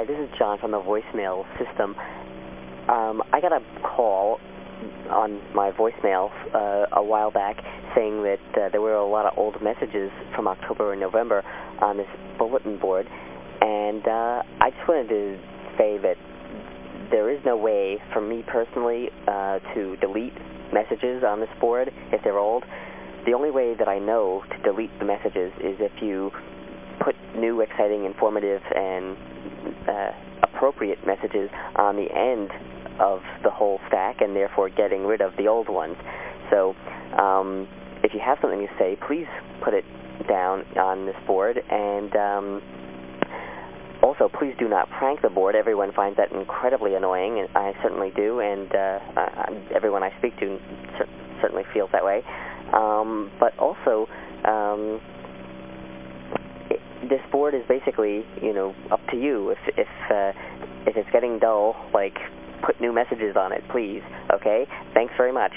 Hi, this is John from the voicemail system. Um, I got a call on my voicemail uh, a while back saying that uh, there were a lot of old messages from October and November on this bulletin board, and uh, I just wanted to say that there is no way for me personally uh, to delete messages on this board if they're old. The only way that I know to delete the messages is if you new, exciting, informative, and uh, appropriate messages on the end of the whole stack and therefore getting rid of the old ones. So um, if you have something to say, please put it down on this board. And um, also, please do not prank the board. Everyone finds that incredibly annoying, and I certainly do, and uh, everyone I speak to cer certainly feels that way. Um, but also, um, this board is basically, you know, up to you. If if uh, if it's getting dull, like put new messages on it, please. Okay? Thanks very much.